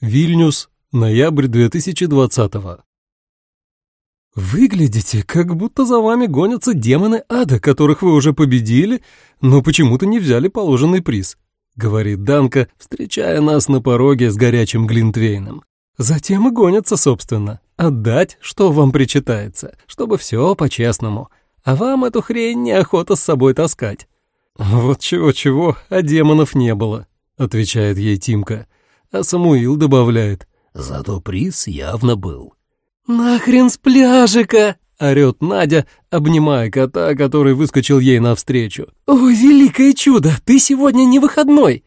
Вильнюс, ноябрь 2020 «Выглядите, как будто за вами гонятся демоны ада, которых вы уже победили, но почему-то не взяли положенный приз», — говорит Данка, встречая нас на пороге с горячим глинтвейном. «Затем и гонятся, собственно. Отдать, что вам причитается, чтобы все по-честному. А вам эту хрень неохота с собой таскать». «Вот чего-чего, а демонов не было», — отвечает ей Тимка. А Самуил добавляет. «Зато приз явно был». «Нахрен с пляжика!» — орёт Надя, обнимая кота, который выскочил ей навстречу. «Ой, великое чудо! Ты сегодня не выходной!»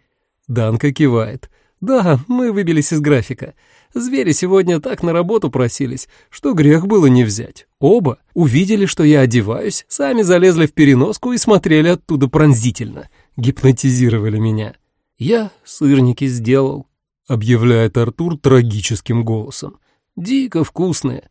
Данка кивает. «Да, мы выбились из графика. Звери сегодня так на работу просились, что грех было не взять. Оба увидели, что я одеваюсь, сами залезли в переноску и смотрели оттуда пронзительно. Гипнотизировали меня. Я сырники сделал, объявляет Артур трагическим голосом. Дико вкусные,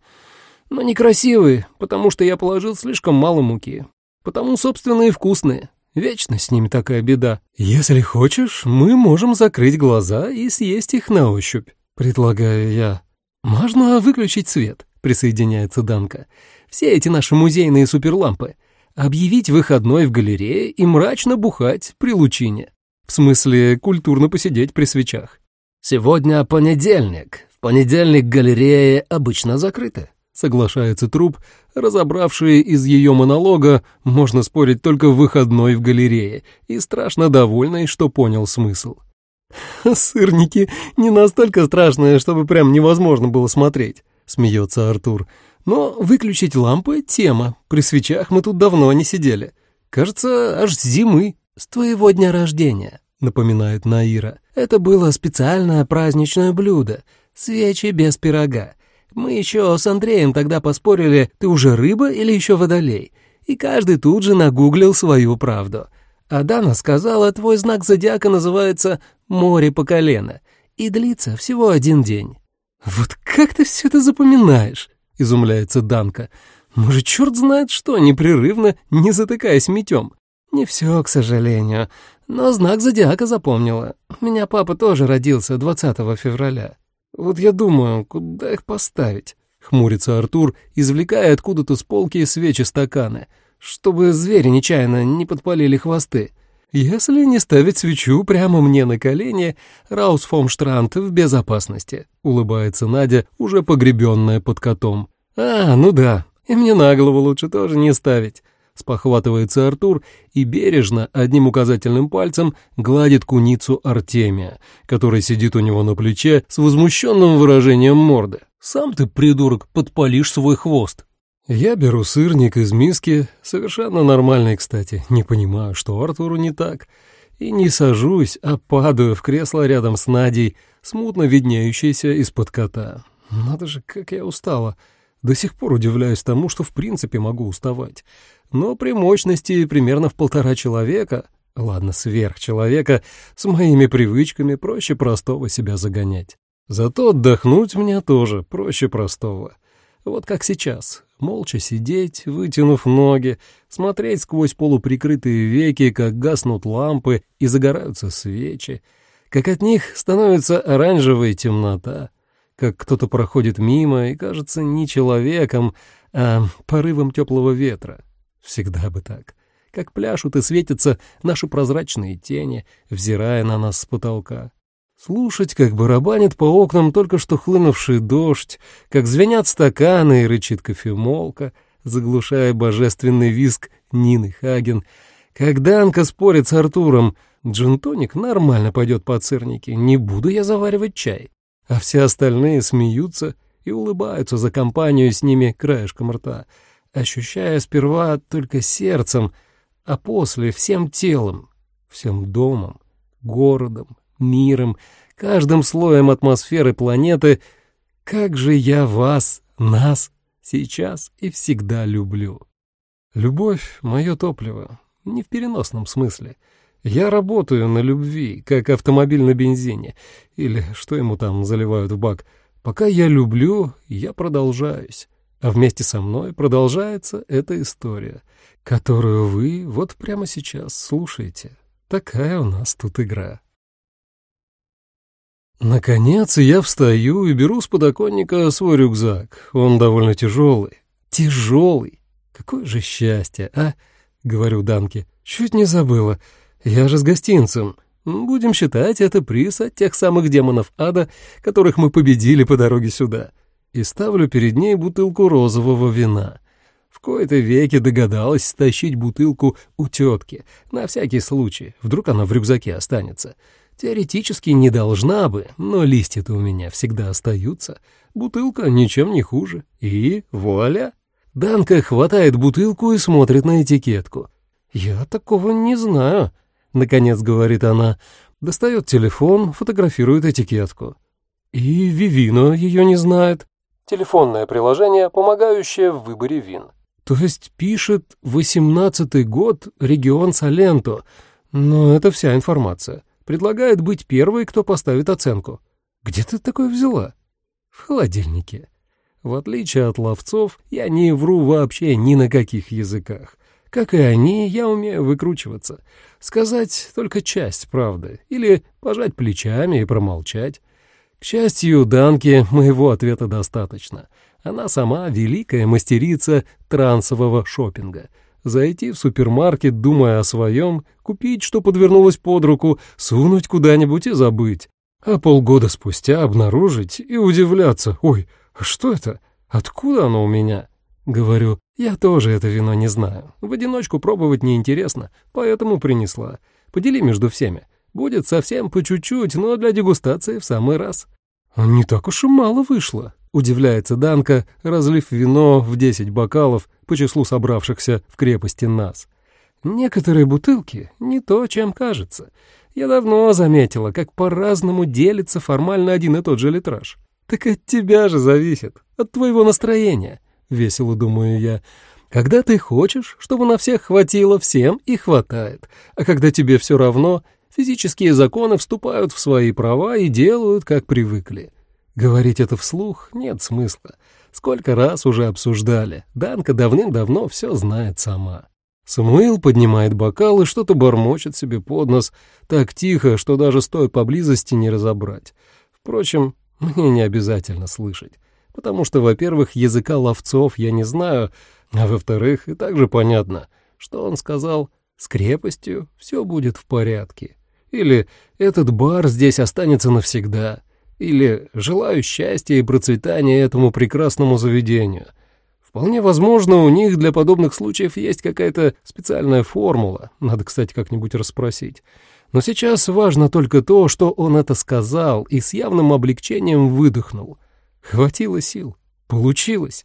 но некрасивые, потому что я положил слишком мало муки. Потому, собственно, и вкусные. Вечно с ними такая беда. Если хочешь, мы можем закрыть глаза и съесть их на ощупь. Предлагаю я. Можно выключить свет, присоединяется Данка. Все эти наши музейные суперлампы. Объявить выходной в галерее и мрачно бухать при лучине. В смысле, культурно посидеть при свечах. «Сегодня понедельник. В понедельник галереи обычно закрыты», — соглашается труп, разобравший из ее монолога, можно спорить, только выходной в галерее, и страшно довольный, что понял смысл. «Сырники не настолько страшные, чтобы прям невозможно было смотреть», — смеется Артур. «Но выключить лампы — тема. При свечах мы тут давно не сидели. Кажется, аж зимы». «С твоего дня рождения», — напоминает Наира. «Это было специальное праздничное блюдо. Свечи без пирога. Мы еще с Андреем тогда поспорили, ты уже рыба или еще водолей. И каждый тут же нагуглил свою правду. А Дана сказала, твой знак зодиака называется «море по колено» и длится всего один день. «Вот как ты все это запоминаешь?» — изумляется Данка. «Мы же черт знает что, непрерывно, не затыкаясь метем». «Не все, к сожалению, но знак зодиака запомнила. Меня папа тоже родился 20 февраля. Вот я думаю, куда их поставить?» — хмурится Артур, извлекая откуда-то с полки свечи-стаканы — чтобы звери нечаянно не подпалили хвосты. Если не ставить свечу прямо мне на колени, Раус Фомштранд в безопасности, улыбается Надя, уже погребенная под котом. А, ну да, и мне на голову лучше тоже не ставить. Спохватывается Артур и бережно одним указательным пальцем гладит куницу Артемия, который сидит у него на плече с возмущенным выражением морды. «Сам ты, придурок, подпалишь свой хвост!» Я беру сырник из миски, совершенно нормальный, кстати, не понимаю, что Артуру не так, и не сажусь, а падаю в кресло рядом с Надей, смутно виднеющейся из-под кота. Надо же, как я устала. До сих пор удивляюсь тому, что в принципе могу уставать. Но при мощности примерно в полтора человека, ладно, сверхчеловека, с моими привычками проще простого себя загонять. Зато отдохнуть мне тоже проще простого. Вот как сейчас, молча сидеть, вытянув ноги, смотреть сквозь полуприкрытые веки, как гаснут лампы и загораются свечи, как от них становится оранжевая темнота, как кто-то проходит мимо и кажется не человеком, а порывом теплого ветра. Всегда бы так. Как пляшут и светятся наши прозрачные тени, взирая на нас с потолка. Слушать, как барабанит по окнам только что хлынувший дождь, как звенят стаканы и рычит кофемолка, заглушая божественный виск Нины Хаген, как Данка спорит с Артуром, джинтоник нормально пойдет под сырники, не буду я заваривать чай. А все остальные смеются и улыбаются за компанию с ними краешком рта, ощущая сперва только сердцем, а после всем телом, всем домом, городом, миром, каждым слоем атмосферы планеты, как же я вас, нас, сейчас и всегда люблю. Любовь — мое топливо, не в переносном смысле. Я работаю на любви, как автомобиль на бензине, или что ему там заливают в бак. Пока я люблю, я продолжаюсь, а вместе со мной продолжается эта история, которую вы вот прямо сейчас слушаете. Такая у нас тут игра. Наконец я встаю и беру с подоконника свой рюкзак. Он довольно тяжелый. Тяжелый. Какое же счастье, а? Говорю Данке. Чуть не забыла. Я же с гостинцем. Будем считать это приз от тех самых демонов ада, которых мы победили по дороге сюда. И ставлю перед ней бутылку розового вина. В кои-то веки догадалась стащить бутылку у тетки, на всякий случай, вдруг она в рюкзаке останется. Теоретически не должна бы, но листья-то у меня всегда остаются. Бутылка ничем не хуже. И вуаля! Данка хватает бутылку и смотрит на этикетку. «Я такого не знаю», — наконец говорит она. Достает телефон, фотографирует этикетку. И Вивино ее не знает. Телефонное приложение, помогающее в выборе вин. То есть пишет «восемнадцатый год, регион Саленто». Но это вся информация. Предлагает быть первой, кто поставит оценку. Где ты такое взяла? В холодильнике. В отличие от ловцов, я не вру вообще ни на каких языках. Как и они, я умею выкручиваться. Сказать только часть правды. Или пожать плечами и промолчать. К счастью, Данке моего ответа достаточно. Она сама великая мастерица трансового шопинга — Зайти в супермаркет, думая о своем, купить, что подвернулось под руку, сунуть куда-нибудь и забыть. А полгода спустя обнаружить и удивляться. «Ой, а что это? Откуда оно у меня?» Говорю, я тоже это вино не знаю. В одиночку пробовать неинтересно, поэтому принесла. Подели между всеми. Будет совсем по чуть-чуть, но для дегустации в самый раз. Не так уж и мало вышло. Удивляется Данка, разлив вино в десять бокалов по числу собравшихся в крепости нас. Некоторые бутылки не то, чем кажется. Я давно заметила, как по-разному делится формально один и тот же литраж. Так от тебя же зависит, от твоего настроения, весело думаю я. Когда ты хочешь, чтобы на всех хватило, всем и хватает. А когда тебе все равно, физические законы вступают в свои права и делают, как привыкли. Говорить это вслух нет смысла. Сколько раз уже обсуждали. Данка давным-давно все знает сама. Самуил поднимает бокал и что-то бормочет себе под нос, так тихо, что даже стоя поблизости не разобрать. Впрочем, мне не обязательно слышать, потому что, во-первых, языка ловцов я не знаю, а во-вторых, и также понятно, что он сказал «с крепостью все будет в порядке» или «этот бар здесь останется навсегда» или «желаю счастья и процветания этому прекрасному заведению». Вполне возможно, у них для подобных случаев есть какая-то специальная формула, надо, кстати, как-нибудь расспросить. Но сейчас важно только то, что он это сказал и с явным облегчением выдохнул. Хватило сил, получилось,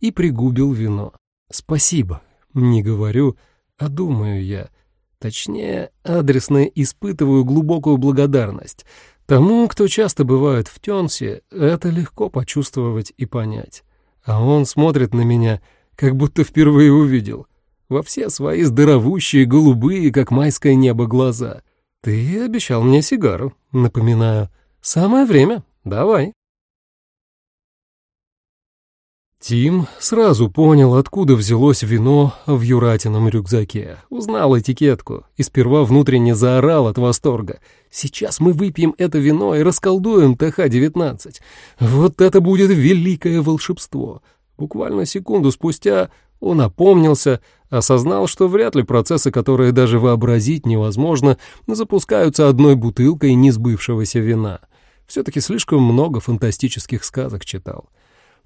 и пригубил вино. «Спасибо», не говорю, а думаю я. Точнее, адресно испытываю глубокую благодарность Тому, кто часто бывает в Тёнсе, это легко почувствовать и понять. А он смотрит на меня, как будто впервые увидел. Во все свои здоровущие, голубые, как майское небо, глаза. «Ты обещал мне сигару», напоминаю. «Самое время. Давай». Тим сразу понял, откуда взялось вино в Юратином рюкзаке, узнал этикетку и сперва внутренне заорал от восторга. «Сейчас мы выпьем это вино и расколдуем ТХ-19. Вот это будет великое волшебство!» Буквально секунду спустя он опомнился, осознал, что вряд ли процессы, которые даже вообразить невозможно, запускаются одной бутылкой несбывшегося вина. Все-таки слишком много фантастических сказок читал.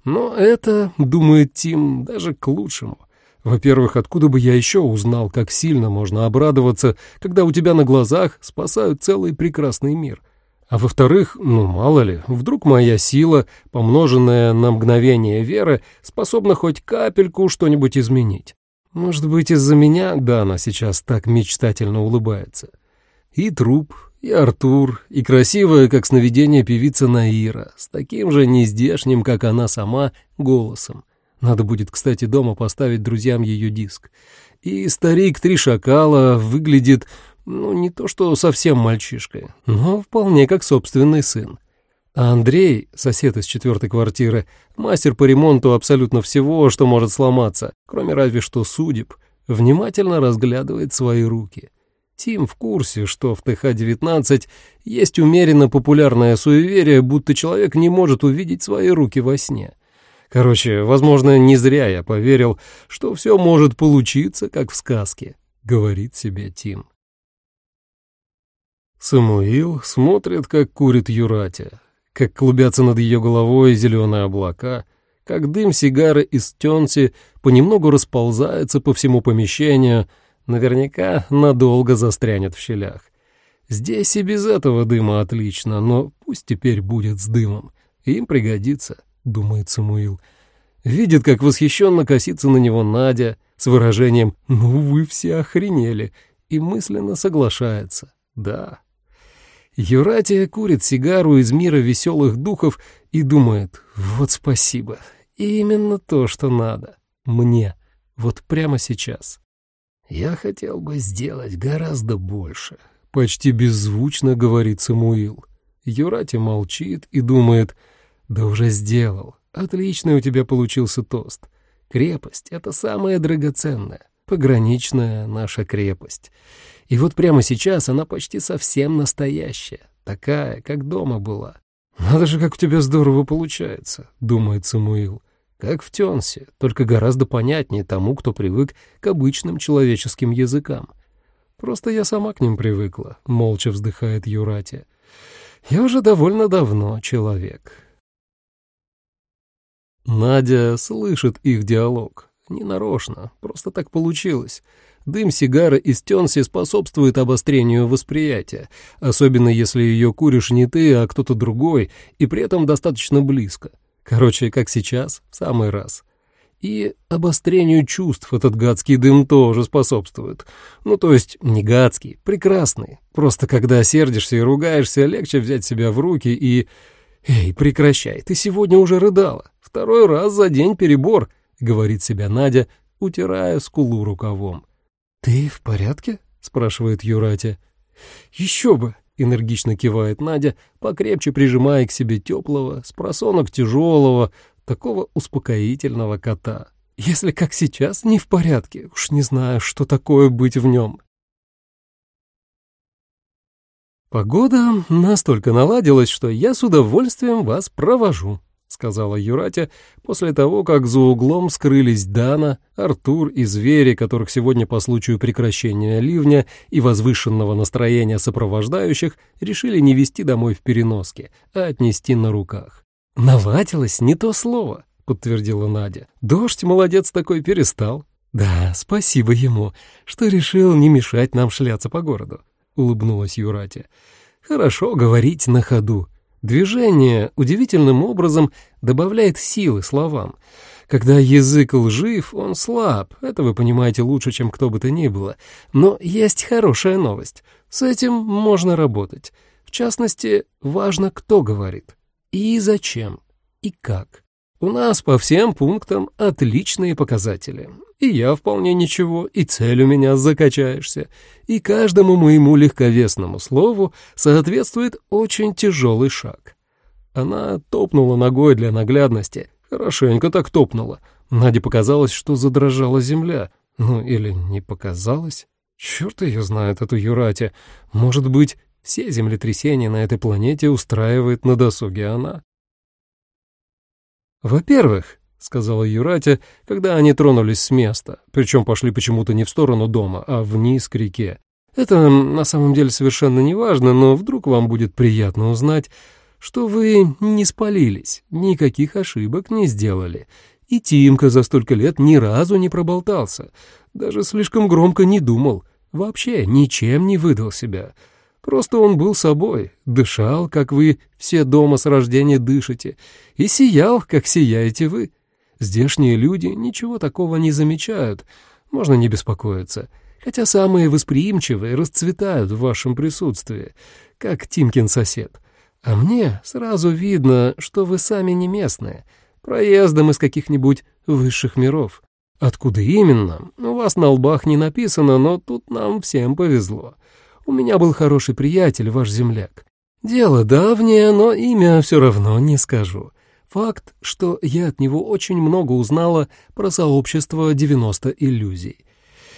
Но это, думает Тим, даже к лучшему. Во-первых, откуда бы я еще узнал, как сильно можно обрадоваться, когда у тебя на глазах спасают целый прекрасный мир? А во-вторых, ну мало ли, вдруг моя сила, помноженная на мгновение веры, способна хоть капельку что-нибудь изменить. Может быть, из-за меня Дана сейчас так мечтательно улыбается. И труп, и Артур, и красивая, как сновидение певица Наира, с таким же нездешним, как она сама, голосом. Надо будет, кстати, дома поставить друзьям ее диск. И старик Три Шакала выглядит, ну, не то что совсем мальчишкой, но вполне как собственный сын. А Андрей, сосед из четвертой квартиры, мастер по ремонту абсолютно всего, что может сломаться, кроме разве что судеб, внимательно разглядывает свои руки. Тим в курсе, что в ТХ-19 есть умеренно популярное суеверие, будто человек не может увидеть свои руки во сне. Короче, возможно, не зря я поверил, что все может получиться, как в сказке, говорит себе Тим. Самуил смотрит, как курит Юратя, как клубятся над ее головой зеленые облака, как дым сигары из тенси понемногу расползается по всему помещению — Наверняка надолго застрянет в щелях. Здесь и без этого дыма отлично, но пусть теперь будет с дымом. Им пригодится, думает Самуил. Видит, как восхищенно косится на него Надя с выражением «Ну вы все охренели» и мысленно соглашается «Да». Юратия курит сигару из мира веселых духов и думает «Вот спасибо, именно то, что надо. Мне, вот прямо сейчас». «Я хотел бы сделать гораздо больше», — почти беззвучно говорит Самуил. Юрати молчит и думает, «Да уже сделал. Отличный у тебя получился тост. Крепость — это самое драгоценное, пограничная наша крепость. И вот прямо сейчас она почти совсем настоящая, такая, как дома была. Надо же, как у тебя здорово получается», — думает Самуил. Как в Тенсе, только гораздо понятнее тому, кто привык к обычным человеческим языкам. Просто я сама к ним привыкла, молча вздыхает Юрати. Я уже довольно давно человек. Надя слышит их диалог. Ненарочно, просто так получилось. Дым сигары из Тенси способствует обострению восприятия, особенно если ее куришь не ты, а кто-то другой, и при этом достаточно близко. Короче, как сейчас, в самый раз. И обострению чувств этот гадский дым тоже способствует. Ну, то есть не гадский, прекрасный. Просто когда сердишься и ругаешься, легче взять себя в руки и... «Эй, прекращай, ты сегодня уже рыдала. Второй раз за день перебор», — говорит себя Надя, утирая скулу рукавом. «Ты в порядке?» — спрашивает Юратя. «Еще бы! — энергично кивает Надя, покрепче прижимая к себе теплого, с просонок тяжелого, такого успокоительного кота. Если как сейчас, не в порядке, уж не знаю, что такое быть в нем. Погода настолько наладилась, что я с удовольствием вас провожу. — сказала Юратя после того, как за углом скрылись Дана, Артур и звери, которых сегодня по случаю прекращения ливня и возвышенного настроения сопровождающих решили не вести домой в переноске, а отнести на руках. «Наладилось не то слово», — подтвердила Надя. «Дождь, молодец такой, перестал». «Да, спасибо ему, что решил не мешать нам шляться по городу», — улыбнулась Юратя. «Хорошо говорить на ходу». Движение удивительным образом добавляет силы словам. Когда язык лжив, он слаб, это вы понимаете лучше, чем кто бы то ни было. Но есть хорошая новость. С этим можно работать. В частности, важно, кто говорит. И зачем. И как. У нас по всем пунктам отличные показатели. И я вполне ничего, и цель у меня закачаешься. И каждому моему легковесному слову соответствует очень тяжелый шаг. Она топнула ногой для наглядности. Хорошенько так топнула. Наде показалось, что задрожала земля. Ну, или не показалось. Черт ее знает, эту Юрати. Может быть, все землетрясения на этой планете устраивает на досуге она. «Во-первых», — сказала Юратя, когда они тронулись с места, причем пошли почему-то не в сторону дома, а вниз к реке. «Это на самом деле совершенно не важно, но вдруг вам будет приятно узнать, что вы не спалились, никаких ошибок не сделали, и Тимка за столько лет ни разу не проболтался, даже слишком громко не думал, вообще ничем не выдал себя». Просто он был собой, дышал, как вы все дома с рождения дышите, и сиял, как сияете вы. Здешние люди ничего такого не замечают, можно не беспокоиться, хотя самые восприимчивые расцветают в вашем присутствии, как Тимкин сосед. А мне сразу видно, что вы сами не местные, проездом из каких-нибудь высших миров. Откуда именно, у вас на лбах не написано, но тут нам всем повезло. У меня был хороший приятель, ваш земляк. Дело давнее, но имя все равно не скажу. Факт, что я от него очень много узнала про сообщество 90 иллюзий.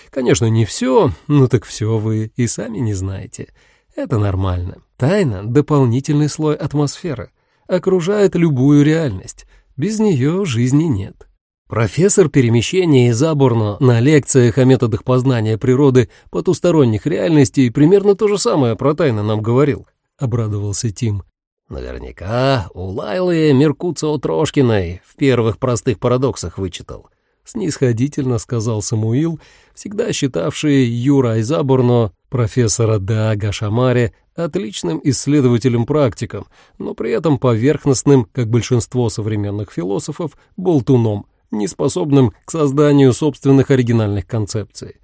Конечно, не все, но так все вы и сами не знаете. Это нормально. Тайна — дополнительный слой атмосферы. Окружает любую реальность. Без нее жизни нет. Профессор перемещения из Абурно на лекциях о методах познания природы потусторонних реальностей примерно то же самое про тайны нам говорил, — обрадовался Тим. Наверняка у Лайлы Меркуцио Трошкиной в первых простых парадоксах вычитал. Снисходительно сказал Самуил, всегда считавший Юра Изабурно, профессора Даага Шамаре, отличным исследователем-практиком, но при этом поверхностным, как большинство современных философов, болтуном — неспособным к созданию собственных оригинальных концепций.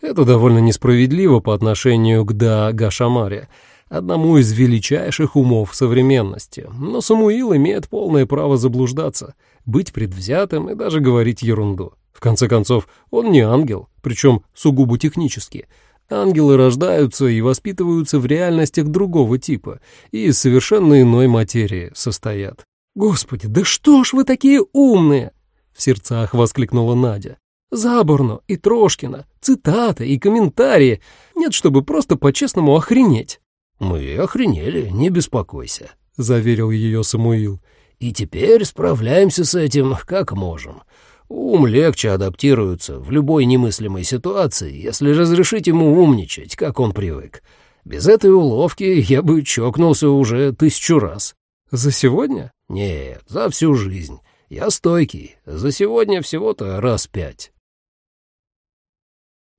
Это довольно несправедливо по отношению к Да Гашамаре, одному из величайших умов современности, но Самуил имеет полное право заблуждаться, быть предвзятым и даже говорить ерунду. В конце концов, он не ангел, причем сугубо технически. Ангелы рождаются и воспитываются в реальностях другого типа и из совершенно иной материи состоят. «Господи, да что ж вы такие умные!» в сердцах воскликнула Надя. Заборно и Трошкина, цитаты и комментарии. Нет, чтобы просто по-честному охренеть. Мы охренели, не беспокойся, заверил ее Самуил. И теперь справляемся с этим как можем. Ум легче адаптируется в любой немыслимой ситуации, если разрешить ему умничать, как он привык. Без этой уловки я бы чокнулся уже тысячу раз. За сегодня? Нет, за всю жизнь. Я стойкий. За сегодня всего-то раз пять.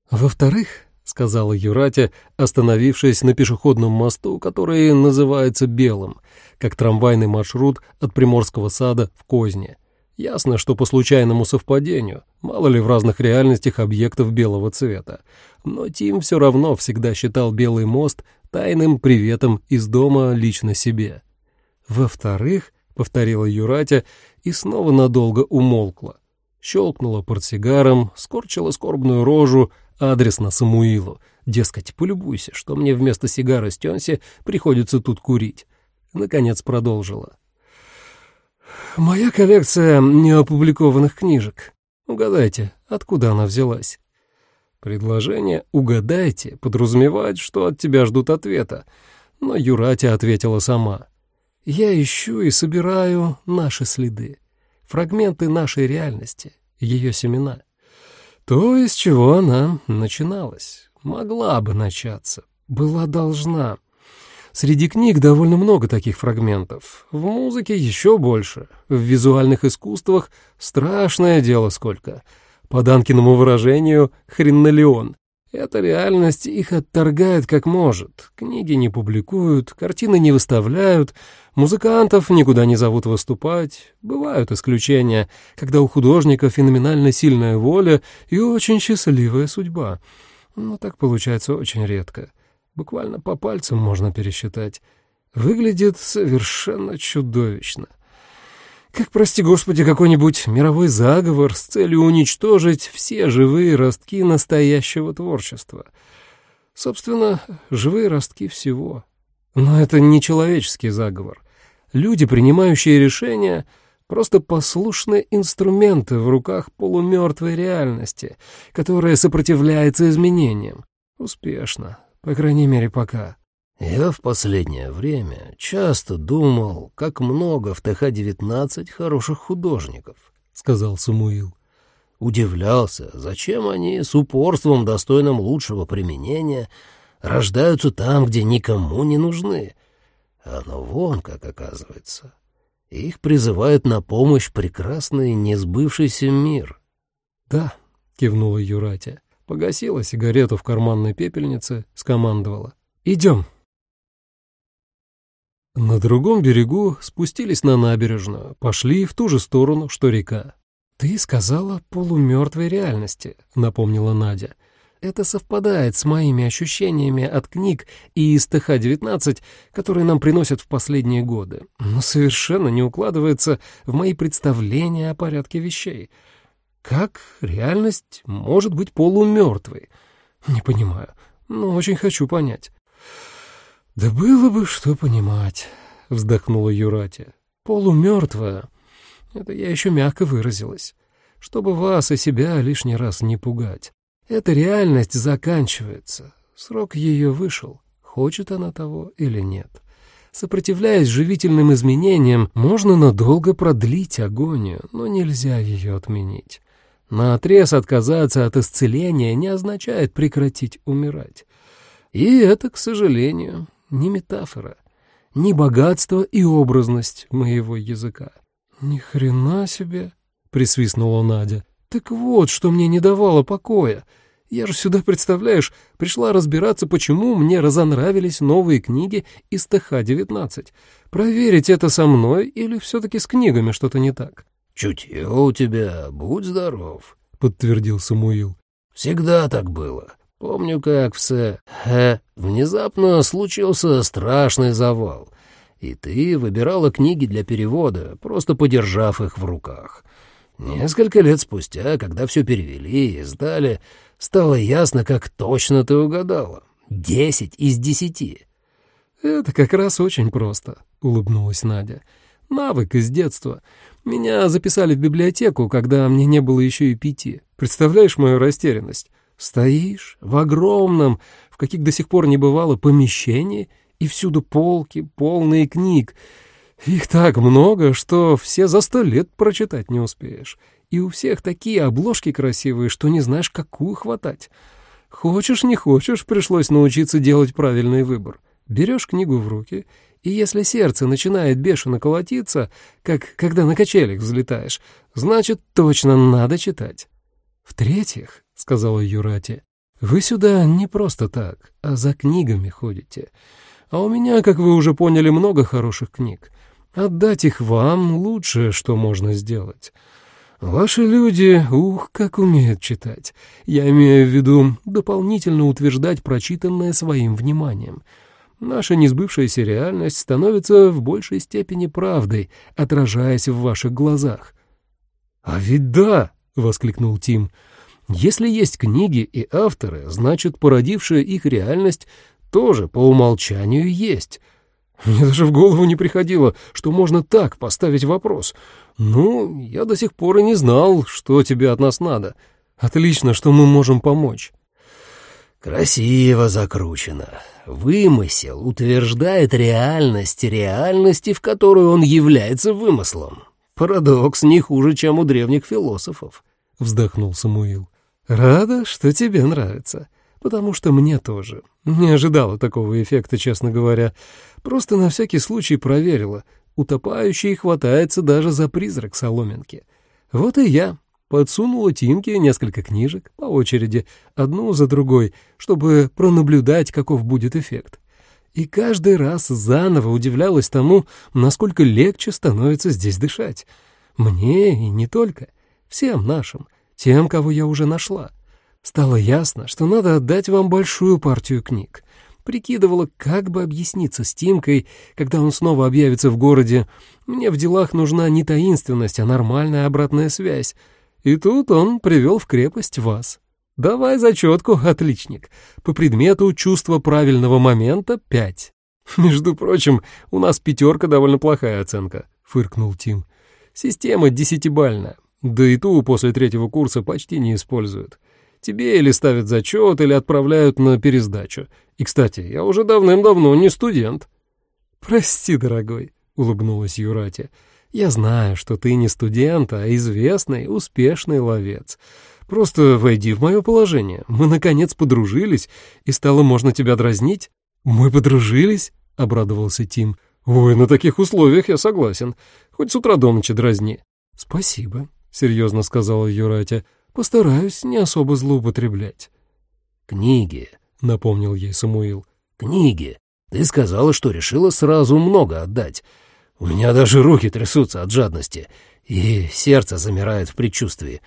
Во-вторых, — сказала Юратя, остановившись на пешеходном мосту, который называется Белым, как трамвайный маршрут от Приморского сада в Козне. Ясно, что по случайному совпадению, мало ли в разных реальностях объектов белого цвета. Но Тим все равно всегда считал Белый мост тайным приветом из дома лично себе. Во-вторых, — повторила Юратя и снова надолго умолкла. Щелкнула портсигаром, скорчила скорбную рожу, адрес на Самуилу. Дескать, полюбуйся, что мне вместо сигары Стенси приходится тут курить. Наконец продолжила. «Моя коллекция неопубликованных книжек. Угадайте, откуда она взялась?» Предложение «угадайте» подразумевает, что от тебя ждут ответа, но Юратя ответила сама. Я ищу и собираю наши следы, фрагменты нашей реальности, ее семена. То, из чего она начиналась, могла бы начаться, была должна. Среди книг довольно много таких фрагментов, в музыке еще больше, в визуальных искусствах страшное дело сколько. По Данкиному выражению «хренналион». Эта реальность их отторгает как может. Книги не публикуют, картины не выставляют, музыкантов никуда не зовут выступать. Бывают исключения, когда у художника феноменально сильная воля и очень счастливая судьба. Но так получается очень редко. Буквально по пальцам можно пересчитать. Выглядит совершенно чудовищно как, прости господи, какой-нибудь мировой заговор с целью уничтожить все живые ростки настоящего творчества. Собственно, живые ростки всего. Но это не человеческий заговор. Люди, принимающие решения, просто послушные инструменты в руках полумертвой реальности, которая сопротивляется изменениям. Успешно, по крайней мере, пока. Я в последнее время часто думал, как много в ТХ-19 хороших художников, — сказал Самуил. Удивлялся, зачем они с упорством, достойным лучшего применения, рождаются там, где никому не нужны. А ну вон, как оказывается. Их призывает на помощь прекрасный несбывшийся мир. — Да, — кивнула Юратя, погасила сигарету в карманной пепельнице, скомандовала. — Идем. На другом берегу спустились на набережную, пошли в ту же сторону, что река. «Ты сказала полумертвой реальности», — напомнила Надя. «Это совпадает с моими ощущениями от книг и из ТХ-19, которые нам приносят в последние годы, но совершенно не укладывается в мои представления о порядке вещей. Как реальность может быть полумертвой? Не понимаю, но очень хочу понять». «Да было бы что понимать», — вздохнула Юратия. «Полумертвая. Это я еще мягко выразилась. Чтобы вас и себя лишний раз не пугать. Эта реальность заканчивается. Срок ее вышел, хочет она того или нет. Сопротивляясь живительным изменениям, можно надолго продлить агонию, но нельзя ее отменить. Наотрез отказаться от исцеления не означает прекратить умирать. И это, к сожалению, не метафора, не богатство и образность моего языка. «Ни хрена себе!» — присвистнула Надя. «Так вот, что мне не давало покоя. Я же сюда, представляешь, пришла разбираться, почему мне разонравились новые книги из ТХ-19. Проверить это со мной или все-таки с книгами что-то не так?» «Чутье у тебя, будь здоров», — подтвердил Самуил. «Всегда так было. Помню, как в С... Х... внезапно случился страшный завал, и ты выбирала книги для перевода, просто подержав их в руках. Несколько лет спустя, когда все перевели и сдали, стало ясно, как точно ты угадала. Десять из десяти». «Это как раз очень просто», — улыбнулась Надя. «Навык из детства. Меня записали в библиотеку, когда мне не было еще и пяти. Представляешь мою растерянность? Стоишь в огромном, в каких до сих пор не бывало, помещении, и всюду полки, полные книг. Их так много, что все за сто лет прочитать не успеешь. И у всех такие обложки красивые, что не знаешь, какую хватать. Хочешь, не хочешь, пришлось научиться делать правильный выбор. Берешь книгу в руки — и если сердце начинает бешено колотиться, как когда на качелях взлетаешь, значит, точно надо читать. В-третьих, — сказала Юрати, — вы сюда не просто так, а за книгами ходите. А у меня, как вы уже поняли, много хороших книг. Отдать их вам — лучшее, что можно сделать. Ваши люди, ух, как умеют читать. Я имею в виду дополнительно утверждать прочитанное своим вниманием — наша несбывшаяся реальность становится в большей степени правдой, отражаясь в ваших глазах. «А ведь да!» — воскликнул Тим. «Если есть книги и авторы, значит, породившая их реальность тоже по умолчанию есть». Мне даже в голову не приходило, что можно так поставить вопрос. Ну, я до сих пор и не знал, что тебе от нас надо. Отлично, что мы можем помочь. Красиво закручено. Вымысел утверждает реальность реальности, в которой он является вымыслом. Парадокс не хуже, чем у древних философов, — вздохнул Самуил. Рада, что тебе нравится, потому что мне тоже. Не ожидала такого эффекта, честно говоря. Просто на всякий случай проверила. Утопающий хватается даже за призрак соломинки. Вот и я подсунула Тимке несколько книжек по очереди, одну за другой, чтобы пронаблюдать, каков будет эффект. И каждый раз заново удивлялась тому, насколько легче становится здесь дышать. Мне и не только, всем нашим, тем, кого я уже нашла. Стало ясно, что надо отдать вам большую партию книг. Прикидывала, как бы объясниться с Тимкой, когда он снова объявится в городе. Мне в делах нужна не таинственность, а нормальная обратная связь. И тут он привел в крепость вас. Давай зачетку, отличник. По предмету чувства правильного момента — пять. Между прочим, у нас пятерка довольно плохая оценка, — фыркнул Тим. Система десятибальная, да и ту после третьего курса почти не используют. Тебе или ставят зачет, или отправляют на пересдачу. И, кстати, я уже давным-давно не студент. «Прости, дорогой», — улыбнулась Юрати. Я знаю, что ты не студент, а известный, успешный ловец. Просто войди в мое положение. Мы, наконец, подружились, и стало можно тебя дразнить». «Мы подружились?» — обрадовался Тим. «Ой, на таких условиях я согласен. Хоть с утра до ночи дразни». «Спасибо», — серьезно сказала Юратя. «Постараюсь не особо злоупотреблять». «Книги», — напомнил ей Самуил. «Книги. Ты сказала, что решила сразу много отдать. У меня даже руки трясутся от жадности, и сердце замирает в предчувствии.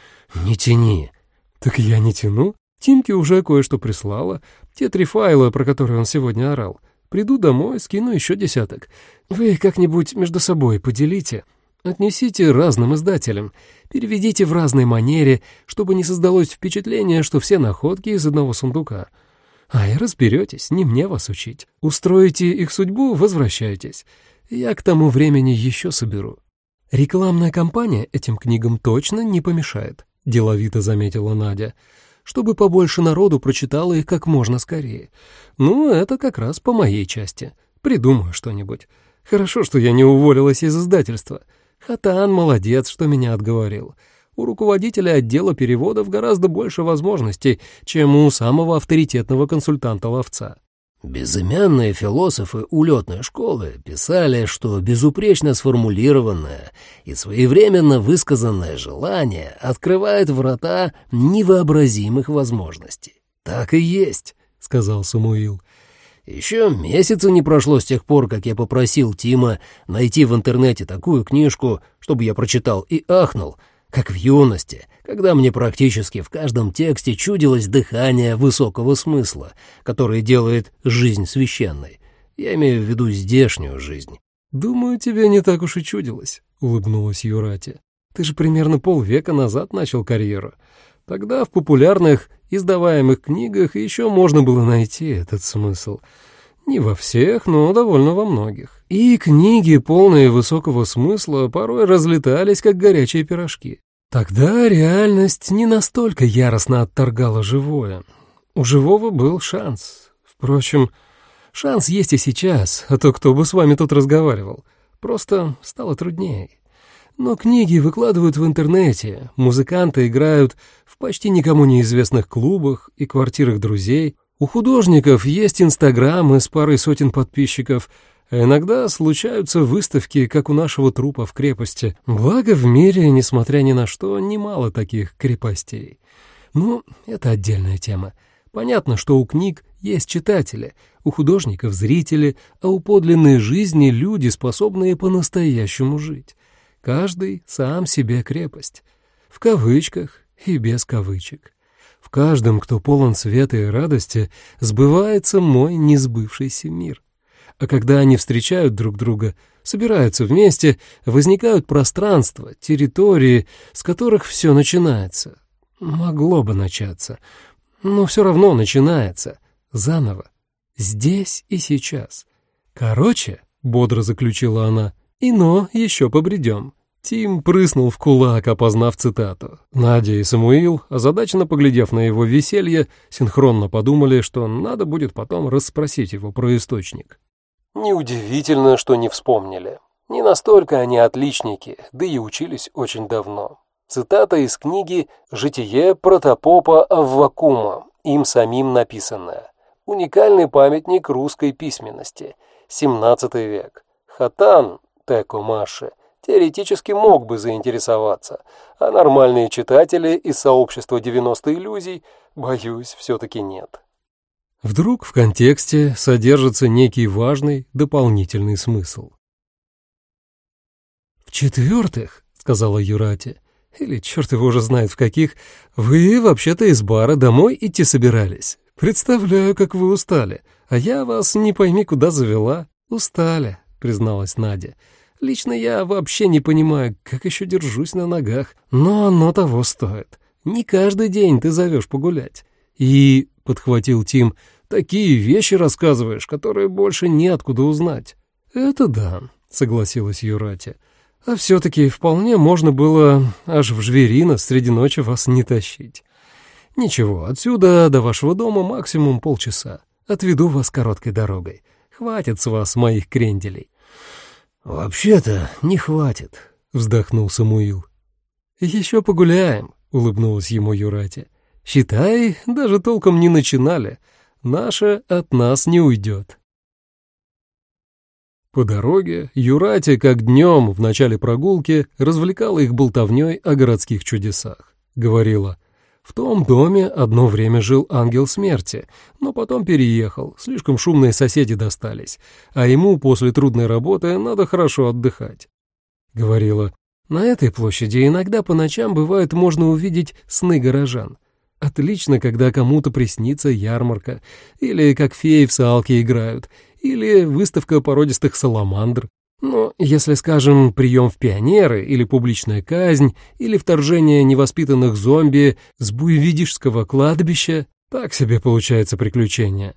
Не тяни. Так я не тяну. Тимке уже кое-что прислала. Те три файла, про которые он сегодня орал. Приду домой, скину еще десяток. Вы как-нибудь между собой поделите. Отнесите разным издателям. Переведите в разной манере, чтобы не создалось впечатление, что все находки из одного сундука. А и разберетесь, не мне вас учить. Устроите их судьбу — возвращайтесь. Я к тому времени еще соберу. Рекламная кампания этим книгам точно не помешает, деловито заметила Надя. чтобы побольше народу прочитало их как можно скорее. Ну, это как раз по моей части. Придумаю что-нибудь. Хорошо, что я не уволилась из издательства. Хатан молодец, что меня отговорил. У руководителя отдела переводов гораздо больше возможностей, чем у самого авторитетного консультанта ловца. Безымянные философы улетной школы писали, что безупречно сформулированное и своевременно высказанное желание открывает врата невообразимых возможностей. «Так и есть», — сказал Самуил. «Еще месяца не прошло с тех пор, как я попросил Тима найти в интернете такую книжку, чтобы я прочитал и ахнул — как в юности, когда мне практически в каждом тексте чудилось дыхание высокого смысла, которое делает жизнь священной. Я имею в виду здешнюю жизнь. «Думаю, тебе не так уж и чудилось», — улыбнулась Юрати. «Ты же примерно полвека назад начал карьеру. Тогда в популярных, издаваемых книгах еще можно было найти этот смысл». Не во всех, но довольно во многих. И книги, полные высокого смысла, порой разлетались, как горячие пирожки. Тогда реальность не настолько яростно отторгала живое. У живого был шанс. Впрочем, шанс есть и сейчас, а то кто бы с вами тут разговаривал. Просто стало труднее. Но книги выкладывают в интернете, музыканты играют в почти никому неизвестных клубах и квартирах друзей, у художников есть Инстаграмы с парой сотен подписчиков, а иногда случаются выставки, как у нашего трупа в крепости. Благо в мире, несмотря ни на что, немало таких крепостей. Ну, это отдельная тема. Понятно, что у книг есть читатели, у художников — зрители, а у подлинной жизни — люди, способные по-настоящему жить. Каждый сам себе крепость. В кавычках и без кавычек. В каждом, кто полон света и радости, сбывается мой несбывшийся мир. А когда они встречают друг друга, собираются вместе, возникают пространства, территории, с которых все начинается. Могло бы начаться, но все равно начинается. Заново. Здесь и сейчас. Короче, — бодро заключила она, — и но еще побредем. Тим прыснул в кулак, опознав цитату. Надя и Самуил, озадаченно поглядев на его веселье, синхронно подумали, что надо будет потом расспросить его про источник. Неудивительно, что не вспомнили. Не настолько они отличники, да и учились очень давно. Цитата из книги «Житие протопопа Аввакума», им самим написанная. Уникальный памятник русской письменности, 17 век. Хатан, Теко Маши, теоретически мог бы заинтересоваться, а нормальные читатели из сообщества 90 иллюзий, боюсь, все-таки нет. Вдруг в контексте содержится некий важный дополнительный смысл. «В-четвертых», — сказала Юрати, — «или черт его уже знает в каких, вы вообще-то из бара домой идти собирались. Представляю, как вы устали, а я вас не пойми куда завела. Устали», — призналась Надя. Лично я вообще не понимаю, как еще держусь на ногах, но оно того стоит. Не каждый день ты зовешь погулять. И, — подхватил Тим, — такие вещи рассказываешь, которые больше неоткуда узнать. Это да, — согласилась Юрати. А все-таки вполне можно было аж в Жверино среди ночи вас не тащить. Ничего, отсюда до вашего дома максимум полчаса. Отведу вас короткой дорогой. Хватит с вас моих кренделей. «Вообще-то не хватит», — вздохнул Самуил. «Еще погуляем», — улыбнулась ему Юрати. «Считай, даже толком не начинали. Наше от нас не уйдет». По дороге Юрати, как днем в начале прогулки, развлекала их болтовней о городских чудесах. Говорила, в том доме одно время жил ангел смерти, но потом переехал, слишком шумные соседи достались, а ему после трудной работы надо хорошо отдыхать. Говорила, на этой площади иногда по ночам бывает можно увидеть сны горожан. Отлично, когда кому-то приснится ярмарка, или как феи в салки играют, или выставка породистых саламандр. Но если, скажем, прием в пионеры или публичная казнь, или вторжение невоспитанных зомби с буевидишского кладбища, так себе получается приключение.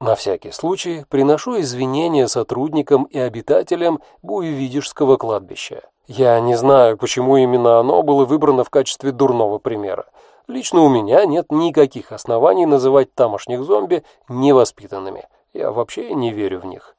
На всякий случай приношу извинения сотрудникам и обитателям Буевидишского кладбища. Я не знаю, почему именно оно было выбрано в качестве дурного примера. Лично у меня нет никаких оснований называть тамошних зомби невоспитанными. Я вообще не верю в них.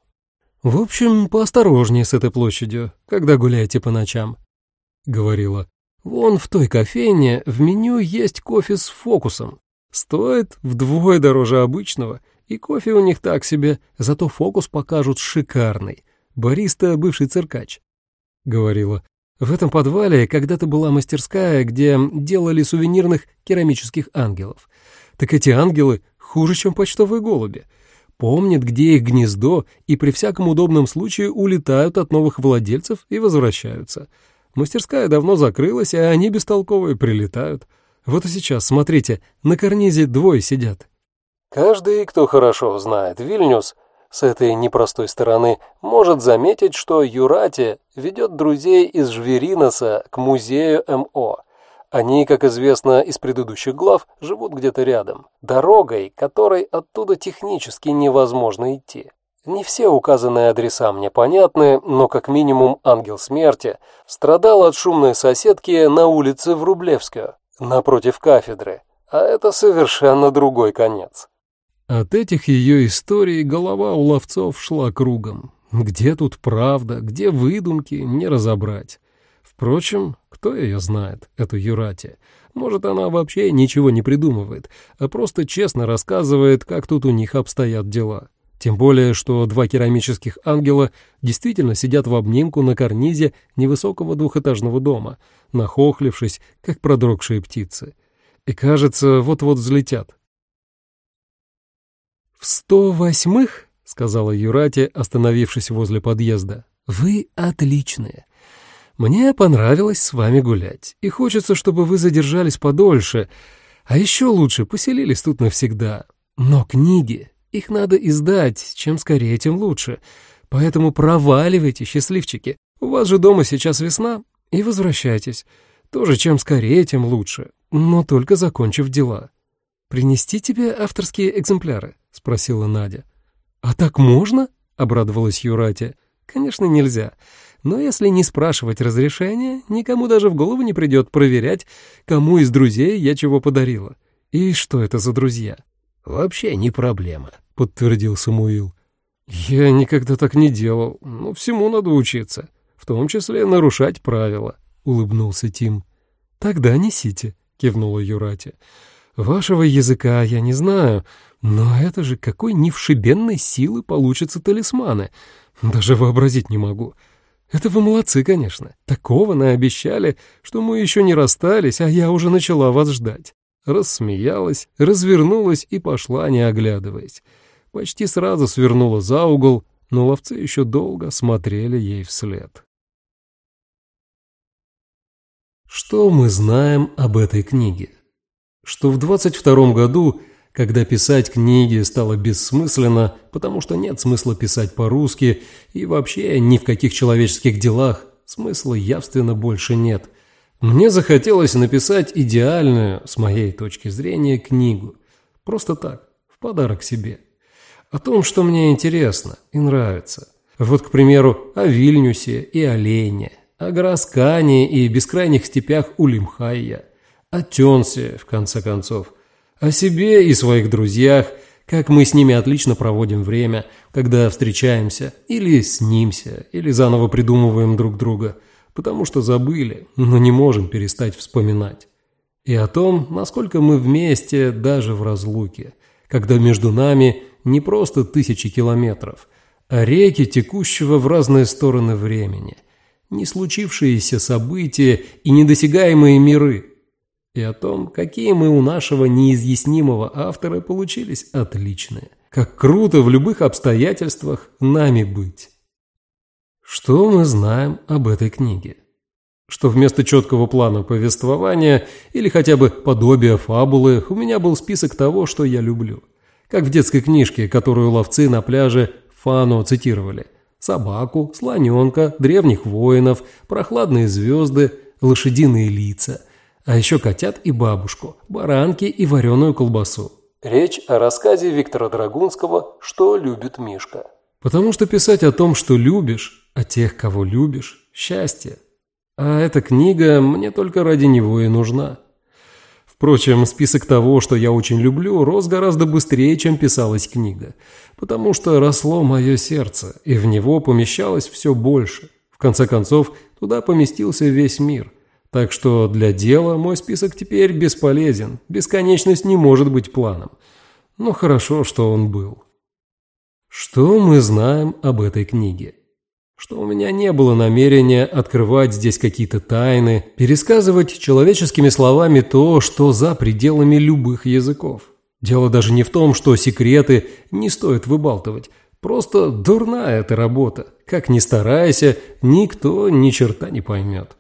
«В общем, поосторожнее с этой площадью, когда гуляете по ночам», — говорила. «Вон в той кофейне в меню есть кофе с фокусом. Стоит вдвое дороже обычного, и кофе у них так себе, зато фокус покажут шикарный. Бариста — бывший циркач», — говорила. «В этом подвале когда-то была мастерская, где делали сувенирных керамических ангелов. Так эти ангелы хуже, чем почтовые голуби» помнят, где их гнездо, и при всяком удобном случае улетают от новых владельцев и возвращаются. Мастерская давно закрылась, а они бестолковые прилетают. Вот и сейчас, смотрите, на карнизе двое сидят. Каждый, кто хорошо знает Вильнюс, с этой непростой стороны, может заметить, что Юрати ведет друзей из Жвериноса к музею МО – они, как известно из предыдущих глав, живут где-то рядом, дорогой, которой оттуда технически невозможно идти. Не все указанные адреса мне понятны, но как минимум ангел смерти страдал от шумной соседки на улице Врублевская, напротив кафедры, а это совершенно другой конец. От этих ее историй голова у ловцов шла кругом. Где тут правда, где выдумки, не разобрать. Впрочем, кто ее знает, эту Юрати? Может, она вообще ничего не придумывает, а просто честно рассказывает, как тут у них обстоят дела. Тем более, что два керамических ангела действительно сидят в обнимку на карнизе невысокого двухэтажного дома, нахохлившись, как продрогшие птицы. И, кажется, вот-вот взлетят. «В сто восьмых, — сказала Юрати, остановившись возле подъезда, — вы отличные. Мне понравилось с вами гулять, и хочется, чтобы вы задержались подольше, а еще лучше поселились тут навсегда. Но книги, их надо издать, чем скорее, тем лучше. Поэтому проваливайте, счастливчики. У вас же дома сейчас весна, и возвращайтесь. Тоже чем скорее, тем лучше, но только закончив дела. «Принести тебе авторские экземпляры?» — спросила Надя. «А так можно?» — обрадовалась Юратия. «Конечно, нельзя. Но если не спрашивать разрешения, никому даже в голову не придет проверять, кому из друзей я чего подарила. И что это за друзья? «Вообще не проблема», — подтвердил Самуил. «Я никогда так не делал, но всему надо учиться, в том числе нарушать правила», — улыбнулся Тим. «Тогда несите», — кивнула Юрати. «Вашего языка я не знаю, но это же какой невшибенной силы получатся талисманы. Даже вообразить не могу. Это вы молодцы, конечно. Такого наобещали, что мы еще не расстались, а я уже начала вас ждать. Рассмеялась, развернулась и пошла, не оглядываясь. Почти сразу свернула за угол, но ловцы еще долго смотрели ей вслед. Что мы знаем об этой книге? Что в 22 году когда писать книги стало бессмысленно, потому что нет смысла писать по-русски, и вообще ни в каких человеческих делах смысла явственно больше нет. Мне захотелось написать идеальную, с моей точки зрения, книгу. Просто так, в подарок себе. О том, что мне интересно и нравится. Вот, к примеру, о Вильнюсе и о Лене, о Граскане и бескрайних степях Улимхайя, о Тенсе, в конце концов – о себе и своих друзьях, как мы с ними отлично проводим время, когда встречаемся, или снимся, или заново придумываем друг друга, потому что забыли, но не можем перестать вспоминать. И о том, насколько мы вместе даже в разлуке, когда между нами не просто тысячи километров, а реки текущего в разные стороны времени, не случившиеся события и недосягаемые миры – и о том, какие мы у нашего неизъяснимого автора получились отличные. Как круто в любых обстоятельствах нами быть. Что мы знаем об этой книге? Что вместо четкого плана повествования или хотя бы подобия фабулы у меня был список того, что я люблю. Как в детской книжке, которую ловцы на пляже Фано цитировали. Собаку, слоненка, древних воинов, прохладные звезды, лошадиные лица – а еще котят и бабушку, баранки и вареную колбасу. Речь о рассказе Виктора Драгунского «Что любит Мишка». Потому что писать о том, что любишь, о тех, кого любишь – счастье. А эта книга мне только ради него и нужна. Впрочем, список того, что я очень люблю, рос гораздо быстрее, чем писалась книга, потому что росло мое сердце, и в него помещалось все больше. В конце концов, туда поместился весь мир. Так что для дела мой список теперь бесполезен, бесконечность не может быть планом. Но хорошо, что он был. Что мы знаем об этой книге? что у меня не было намерения открывать здесь какие-то тайны, пересказывать человеческими словами то, что за пределами любых языков. Дело даже не в том, что секреты не стоит выбалтывать. Просто дурная эта работа. Как ни старайся, никто ни черта не поймет.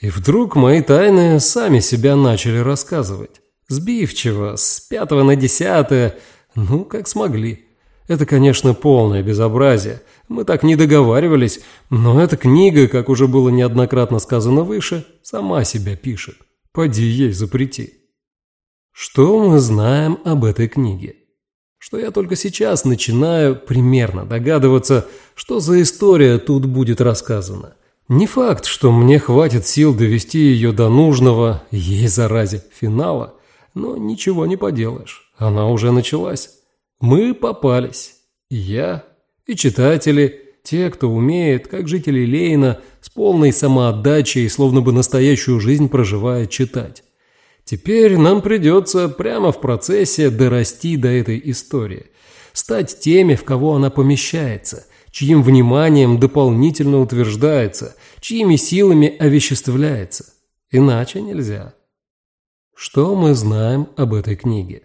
И вдруг мои тайны сами себя начали рассказывать. Сбивчиво, с пятого на десятое, ну, как смогли. Это, конечно, полное безобразие. Мы так не договаривались, но эта книга, как уже было неоднократно сказано выше, сама себя пишет. Поди ей запрети. Что мы знаем об этой книге? Что я только сейчас начинаю примерно догадываться, что за история тут будет рассказана. Не факт, что мне хватит сил довести ее до нужного, ей заразе, финала, но ничего не поделаешь, она уже началась. Мы попались. Я, и читатели, те, кто умеет, как жители Лейна, с полной самоотдачей, словно бы настоящую жизнь проживая, читать. Теперь нам придется прямо в процессе дорасти до этой истории, стать теми, в кого она помещается, чьим вниманием дополнительно утверждается, чьими силами овеществляется. Иначе нельзя. Что мы знаем об этой книге?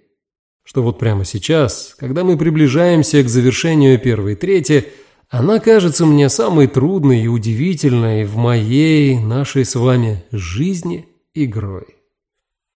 что вот прямо сейчас, когда мы приближаемся к завершению первой трети, она кажется мне самой трудной и удивительной в моей, нашей с вами жизни игрой.